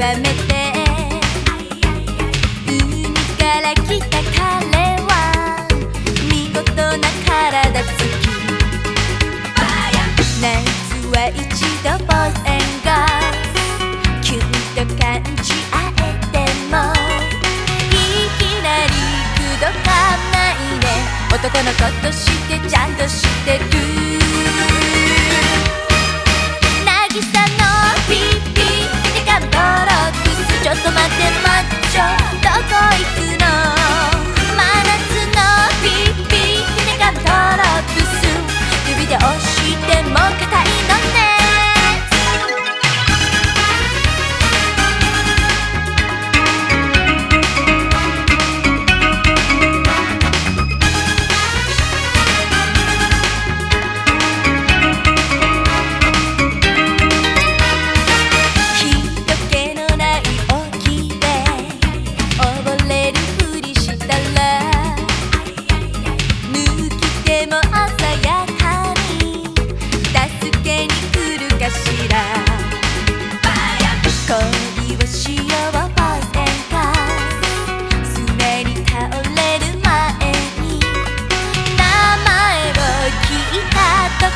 めて。海から来た彼は。見事な体つき。夏は一度ボーイエンガーキュンと感じ合えても。いきなりくどかないで。男の子としてちゃんとし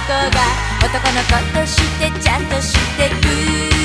たとこが男の子としてちゃんとしてる